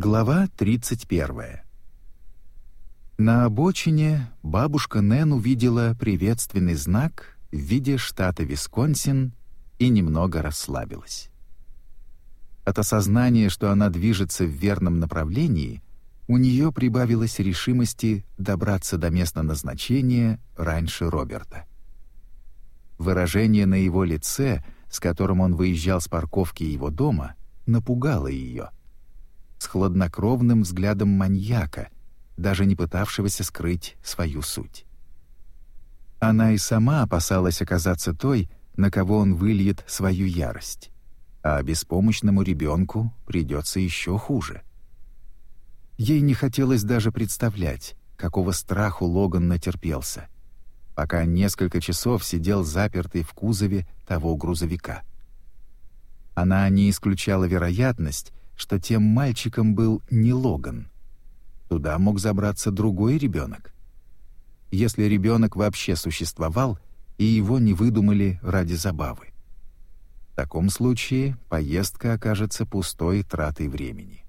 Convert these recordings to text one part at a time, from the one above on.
Глава 31. На обочине бабушка Нэн увидела приветственный знак в виде штата Висконсин и немного расслабилась. От осознания, что она движется в верном направлении, у нее прибавилось решимости добраться до места назначения раньше Роберта. Выражение на его лице, с которым он выезжал с парковки его дома, напугало ее. С хладнокровным взглядом маньяка, даже не пытавшегося скрыть свою суть. Она и сама опасалась оказаться той, на кого он выльет свою ярость. А беспомощному ребенку придется еще хуже. Ей не хотелось даже представлять, какого страху Логан натерпелся — пока несколько часов сидел запертый в кузове того грузовика. Она не исключала вероятность, что тем мальчиком был не Логан. Туда мог забраться другой ребенок. Если ребенок вообще существовал, и его не выдумали ради забавы. В таком случае поездка окажется пустой тратой времени.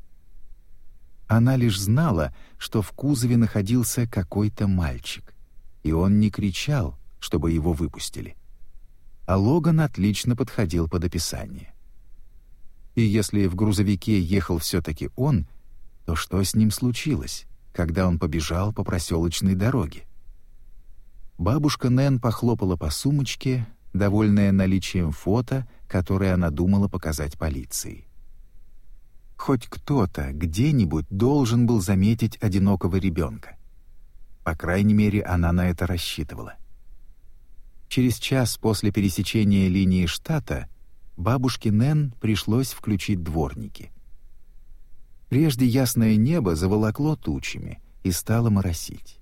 Она лишь знала, что в кузове находился какой-то мальчик и он не кричал, чтобы его выпустили. А Логан отлично подходил под описание. И если в грузовике ехал все-таки он, то что с ним случилось, когда он побежал по проселочной дороге? Бабушка Нэн похлопала по сумочке, довольная наличием фото, которое она думала показать полиции. Хоть кто-то где-нибудь должен был заметить одинокого ребенка. По крайней мере, она на это рассчитывала. Через час после пересечения линии штата бабушке Нэн пришлось включить дворники. Прежде ясное небо заволокло тучами и стало моросить.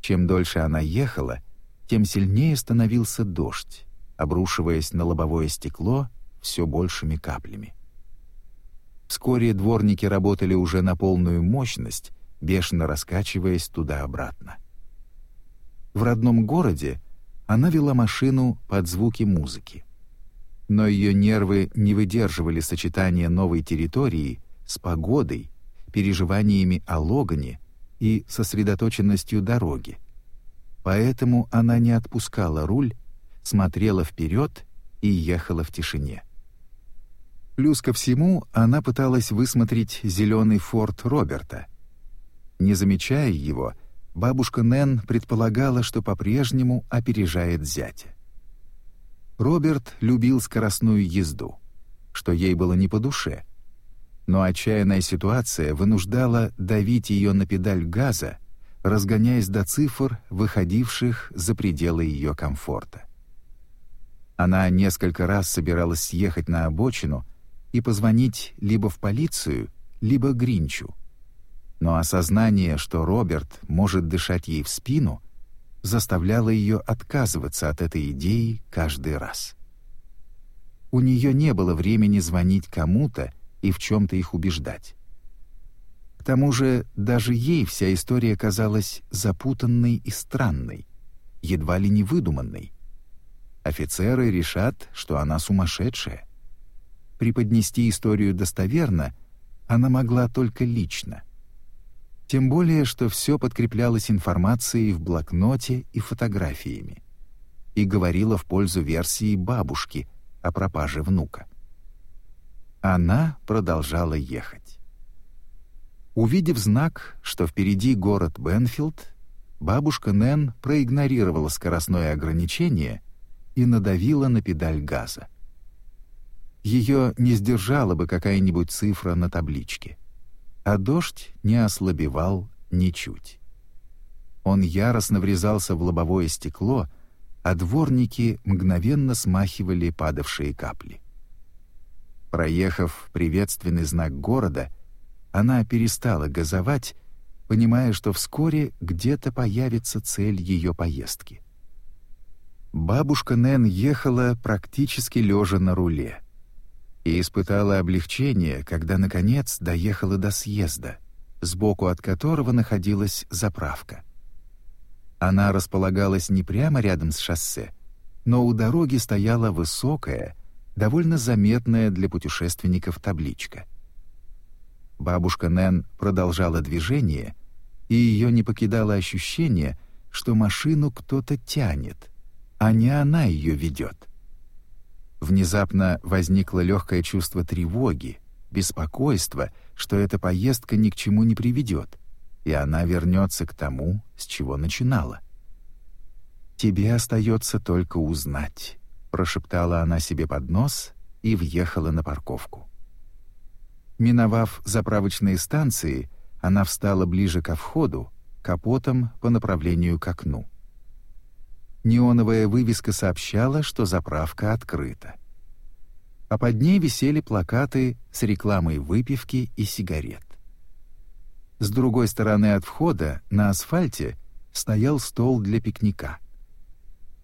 Чем дольше она ехала, тем сильнее становился дождь, обрушиваясь на лобовое стекло все большими каплями. Вскоре дворники работали уже на полную мощность, бешено раскачиваясь туда-обратно. В родном городе она вела машину под звуки музыки. Но ее нервы не выдерживали сочетания новой территории с погодой, переживаниями о Логане и сосредоточенностью дороги. Поэтому она не отпускала руль, смотрела вперед и ехала в тишине. Плюс ко всему, она пыталась высмотреть зеленый форт Роберта — не замечая его, бабушка Нэн предполагала, что по-прежнему опережает зятя. Роберт любил скоростную езду, что ей было не по душе. Но отчаянная ситуация вынуждала давить ее на педаль газа, разгоняясь до цифр, выходивших за пределы ее комфорта. Она несколько раз собиралась съехать на обочину и позвонить либо в полицию, либо Гринчу — но осознание, что Роберт может дышать ей в спину, заставляло ее отказываться от этой идеи каждый раз. У нее не было времени звонить кому-то и в чем-то их убеждать. К тому же даже ей вся история казалась запутанной и странной, едва ли не выдуманной. Офицеры решат, что она сумасшедшая. Преподнести историю достоверно она могла только лично — тем более, что все подкреплялось информацией в блокноте и фотографиями и говорило в пользу версии бабушки о пропаже внука. Она продолжала ехать. Увидев знак, что впереди город Бенфилд, бабушка Нэн проигнорировала скоростное ограничение и надавила на педаль газа. Ее не сдержала бы какая-нибудь цифра на табличке — а дождь не ослабевал ничуть. Он яростно врезался в лобовое стекло, а дворники мгновенно смахивали падавшие капли. Проехав приветственный знак города, она перестала газовать, понимая, что вскоре где-то появится цель ее поездки. Бабушка Нэн ехала практически лежа на руле и испытала облегчение, когда, наконец, доехала до съезда, сбоку от которого находилась заправка. Она располагалась не прямо рядом с шоссе, но у дороги стояла высокая, довольно заметная для путешественников табличка. бабушка Нэн продолжала движение, и ее не покидало ощущение, что машину кто-то тянет, а не она ее ведет. Внезапно возникло легкое чувство тревоги, беспокойства, что эта поездка ни к чему не приведет, и она вернется к тому, с чего начинала. «Тебе остается только узнать», — прошептала она себе под нос и въехала на парковку. Миновав заправочные станции, она встала ближе ко входу, капотом по направлению к окну. Неоновая вывеска сообщала, что заправка открыта. А под ней висели плакаты с рекламой выпивки и сигарет. С другой стороны от входа, на асфальте, стоял стол для пикника.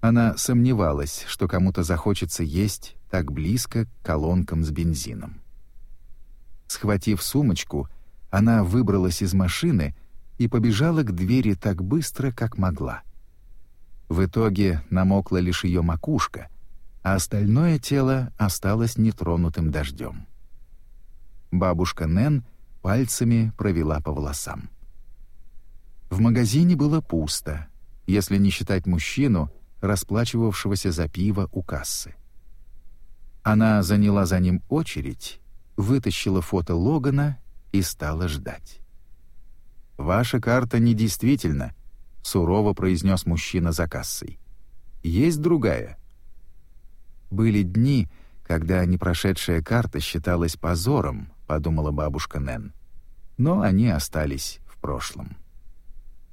Она сомневалась, что кому-то захочется есть так близко к колонкам с бензином. Схватив сумочку, она выбралась из машины и побежала к двери так быстро, как могла. В итоге намокла лишь ее макушка, а остальное тело осталось нетронутым дождем. Бабушка Нэн пальцами провела по волосам. В магазине было пусто, если не считать мужчину, расплачивавшегося за пиво у кассы. Она заняла за ним очередь вытащила фото Логана и стала ждать. «Ваша карта недействительна», — сурово произнес мужчина за кассой. «Есть другая». «Были дни, когда непрошедшая карта считалась позором», — подумала бабушка Нэн. «Но они остались в прошлом».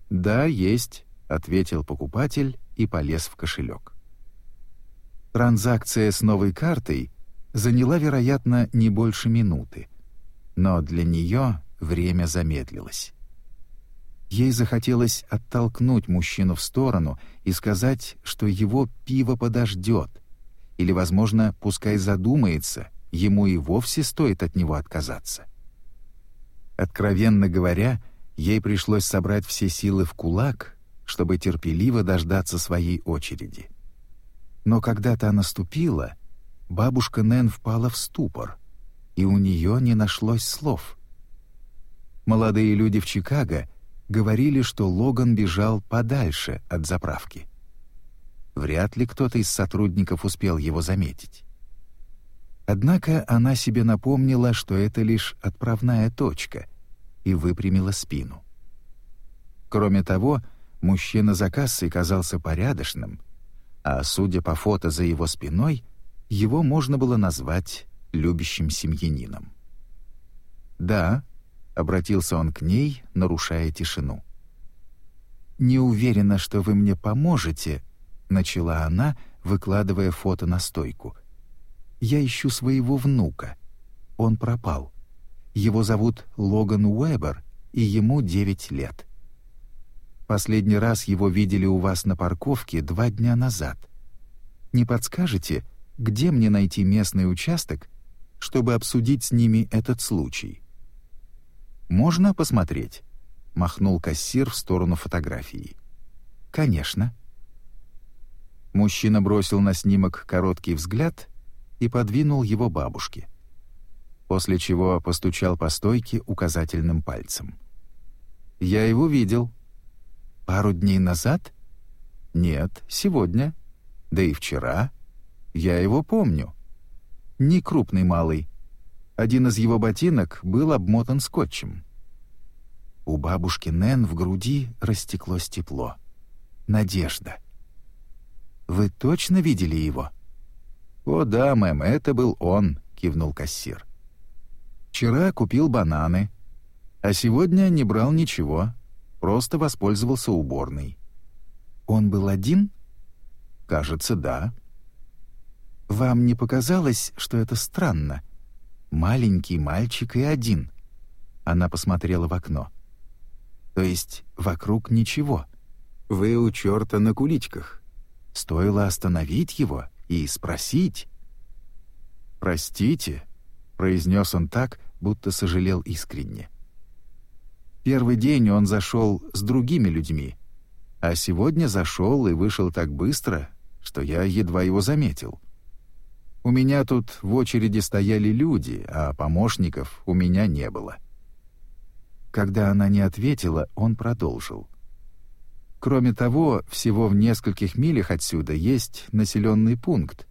«Да, есть», — ответил покупатель и полез в кошелек. Транзакция с новой картой — заняла, вероятно, не больше минуты. Но для нее время замедлилось. Ей захотелось оттолкнуть мужчину в сторону и сказать, что его пиво подождет, или, возможно, пускай задумается, ему и вовсе стоит от него отказаться. Откровенно говоря, ей пришлось собрать все силы в кулак, чтобы терпеливо дождаться своей очереди. Но когда-то она ступила — бабушка Нэн впала в ступор, и у нее не нашлось слов. Молодые люди в Чикаго говорили, что Логан бежал подальше от заправки. Вряд ли кто-то из сотрудников успел его заметить. Однако она себе напомнила, что это лишь отправная точка, и выпрямила спину. Кроме того, мужчина за кассой казался порядочным, а, судя по фото за его спиной — его можно было назвать любящим семьянином. «Да», — обратился он к ней, нарушая тишину. «Не уверена, что вы мне поможете», — начала она, выкладывая фото на стойку. «Я ищу своего внука. Он пропал. Его зовут Логан Уэбер, и ему девять лет. Последний раз его видели у вас на парковке два дня назад. Не подскажете, — где мне найти местный участок, чтобы обсудить с ними этот случай. «Можно посмотреть?» — махнул кассир в сторону фотографии. «Конечно». Мужчина бросил на снимок короткий взгляд и подвинул его бабушке, после чего постучал по стойке указательным пальцем. «Я его видел». «Пару дней назад?» «Нет, сегодня. Да и вчера». Я его помню. Не крупный малый. Один из его ботинок был обмотан скотчем. У бабушки Нэн в груди растеклось тепло. Надежда. «Вы точно видели его?» «О да, мэм, это был он», — кивнул кассир. «Вчера купил бананы, а сегодня не брал ничего, просто воспользовался уборной». «Он был один?» «Кажется, да». Вам не показалось, что это странно? Маленький мальчик и один. Она посмотрела в окно. То есть вокруг ничего. Вы у черта на куличках. Стоило остановить его и спросить. «Простите», — произнес он так, будто сожалел искренне. Первый день он зашел с другими людьми, а сегодня зашел и вышел так быстро, что я едва его заметил. У меня тут в очереди стояли люди, а помощников у меня не было. Когда она не ответила, он продолжил. Кроме того, всего в нескольких милях отсюда есть населенный пункт,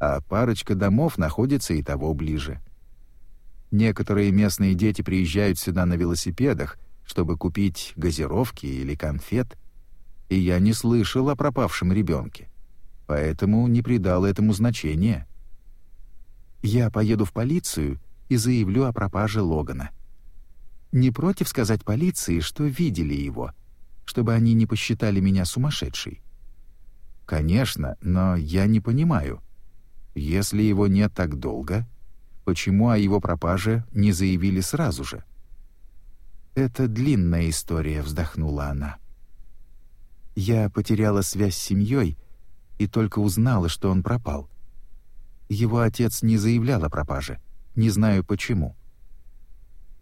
а парочка домов находится и того ближе. Некоторые местные дети приезжают сюда на велосипедах, чтобы купить газировки или конфет, и я не слышал о пропавшем ребенке, поэтому не придал этому значения. Я поеду в полицию и заявлю о пропаже Логана. Не против сказать полиции, что видели его, чтобы они не посчитали меня сумасшедшей? Конечно, но я не понимаю. Если его нет так долго, почему о его пропаже не заявили сразу же? «Это длинная история», — вздохнула она. «Я потеряла связь с семьей и только узнала, что он пропал. Его отец не заявлял о пропаже, не знаю почему».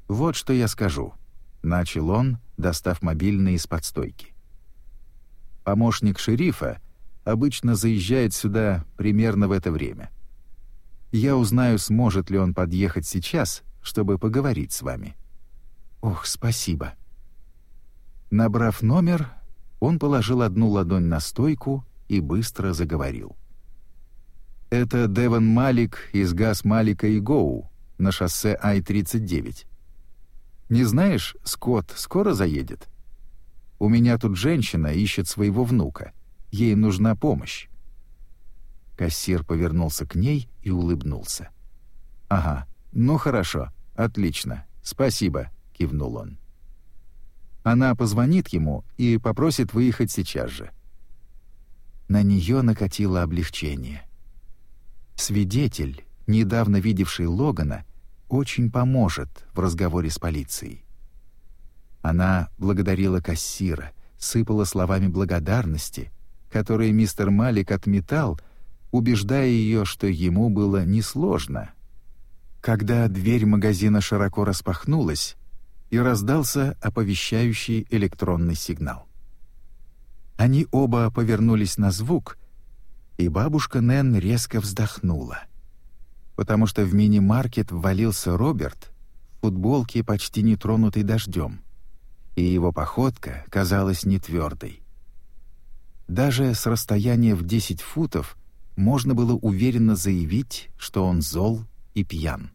«Вот что я скажу», — начал он, достав мобильный из-под стойки. «Помощник шерифа обычно заезжает сюда примерно в это время. Я узнаю, сможет ли он подъехать сейчас, чтобы поговорить с вами». «Ох, спасибо». Набрав номер, он положил одну ладонь на стойку и быстро заговорил. «Это Деван Малик из ГАЗ Малика и Гоу на шоссе Ай-39. Не знаешь, Скотт скоро заедет? У меня тут женщина ищет своего внука. Ей нужна помощь». Кассир повернулся к ней и улыбнулся. «Ага, ну хорошо, отлично, спасибо кивнул он. Она позвонит ему и попросит выехать сейчас же. На нее накатило облегчение. Свидетель, недавно видевший Логана, очень поможет в разговоре с полицией. Она благодарила кассира, сыпала словами благодарности, которые мистер Малик отметал, убеждая ее, что ему было несложно. Когда дверь магазина широко распахнулась, и раздался оповещающий электронный сигнал. Они оба повернулись на звук, и бабушка Нэн резко вздохнула, потому что в мини-маркет ввалился Роберт в футболке, почти не тронутой дождем, и его походка казалась нетвердой. Даже с расстояния в 10 футов можно было уверенно заявить, что он зол и пьян.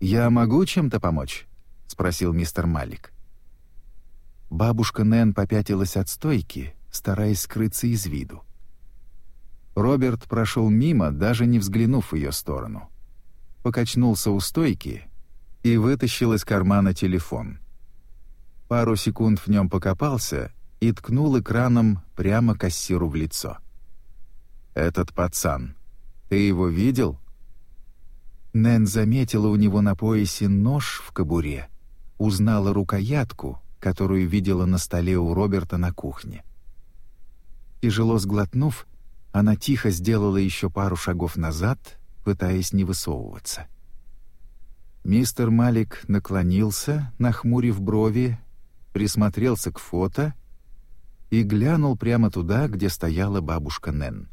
«Я могу чем-то помочь?» — спросил мистер Малик. Бабушка Нэн попятилась от стойки, стараясь скрыться из виду. Роберт прошел мимо, даже не взглянув в ее сторону. Покачнулся у стойки и вытащил из кармана телефон. Пару секунд в нем покопался и ткнул экраном прямо кассиру в лицо. «Этот пацан, ты его видел?» Нэн заметила у него на поясе нож в кобуре — узнала рукоятку, которую видела на столе у Роберта на кухне. Тяжело сглотнув, она тихо сделала еще пару шагов назад, пытаясь не высовываться. Мистер Малик наклонился, нахмурив брови, присмотрелся к фото и глянул прямо туда, где стояла бабушка Нэн.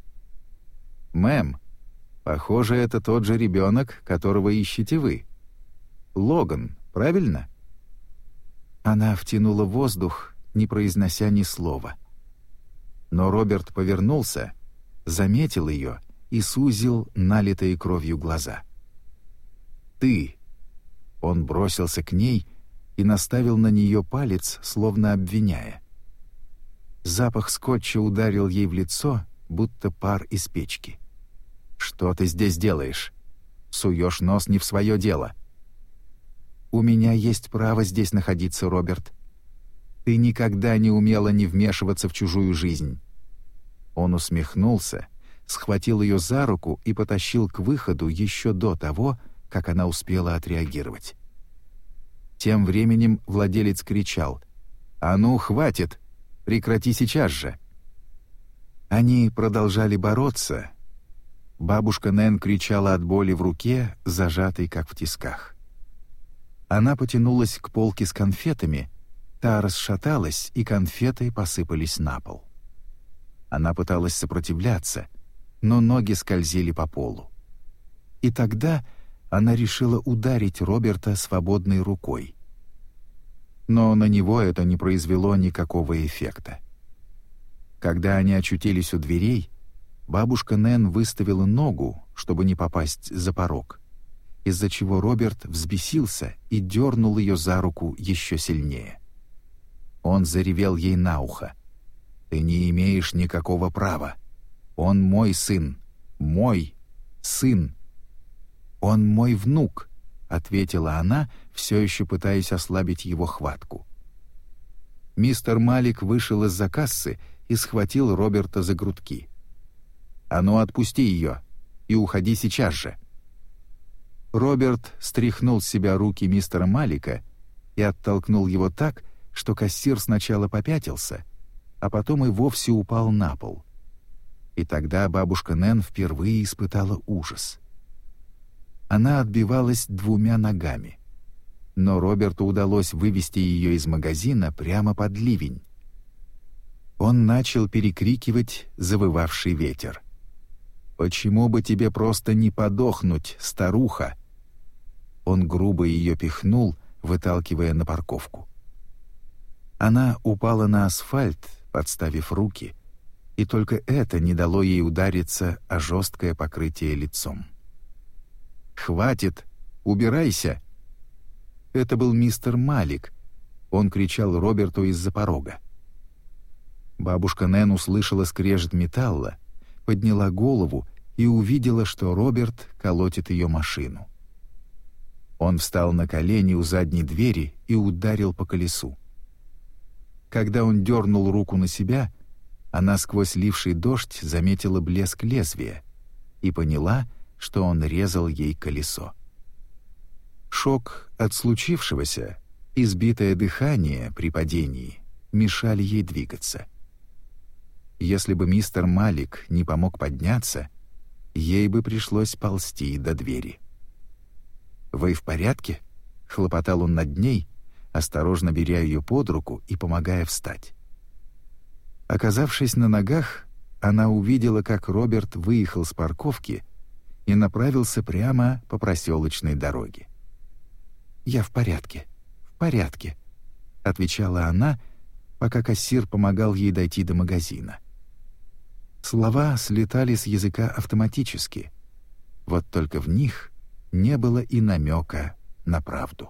«Мэм, похоже, это тот же ребенок, которого ищете вы. Логан, правильно?» Она втянула воздух, не произнося ни слова. Но Роберт повернулся, заметил ее и сузил налитые кровью глаза. «Ты!» Он бросился к ней и наставил на нее палец, словно обвиняя. Запах скотча ударил ей в лицо, будто пар из печки. «Что ты здесь делаешь? Суешь нос не в свое дело!» «У меня есть право здесь находиться, Роберт. Ты никогда не умела не вмешиваться в чужую жизнь». Он усмехнулся, схватил ее за руку и потащил к выходу еще до того, как она успела отреагировать. Тем временем владелец кричал «А ну, хватит! Прекрати сейчас же!» Они продолжали бороться. Бабушка Нэн кричала от боли в руке, зажатой как в тисках. Она потянулась к полке с конфетами, та расшаталась, и конфеты посыпались на пол. Она пыталась сопротивляться, но ноги скользили по полу. И тогда она решила ударить Роберта свободной рукой. но на него это не произвело никакого эффекта. Когда они очутились у дверей, бабушка Нэн выставила ногу, чтобы не попасть за порог, из-за чего Роберт взбесился и дернул ее за руку еще сильнее. Он заревел ей на ухо. «Ты не имеешь никакого права. Он мой сын. Мой сын. Он мой внук», — ответила она, все еще пытаясь ослабить его хватку. Мистер Малик вышел из-за кассы и схватил Роберта за грудки. «А ну, отпусти ее и уходи сейчас же». Роберт стряхнул с себя руки мистера Малика и оттолкнул его так, что кассир сначала попятился, а потом и вовсе упал на пол. И тогда бабушка Нэн впервые испытала ужас. Она отбивалась двумя ногами. Но Роберту удалось вывести ее из магазина прямо под ливень. Он начал перекрикивать завывавший ветер. «Почему бы тебе просто не подохнуть, старуха?» Он грубо ее пихнул, выталкивая на парковку. Она упала на асфальт, подставив руки, и только это не дало ей удариться о жесткое покрытие лицом. «Хватит! Убирайся!» Это был мистер Малик. Он кричал Роберту из-за порога. Бабушка Нэн услышала скрежет металла, подняла голову и увидела, что Роберт колотит ее машину. Он встал на колени у задней двери и ударил по колесу. Когда он дернул руку на себя, она сквозь ливший дождь заметила блеск лезвия и поняла, что он резал ей колесо. Шок от случившегося, избитое дыхание при падении мешали ей двигаться. Если бы мистер Малик не помог подняться, ей бы пришлось ползти до двери. «Вы в порядке?» — хлопотал он над ней, осторожно беря ее под руку и помогая встать. Оказавшись на ногах, она увидела, как Роберт выехал с парковки и направился прямо по проселочной дороге. «Я в порядке, в порядке», — отвечала она, пока кассир помогал ей дойти до магазина. Слова слетали с языка автоматически, вот только в них не было и намека на правду.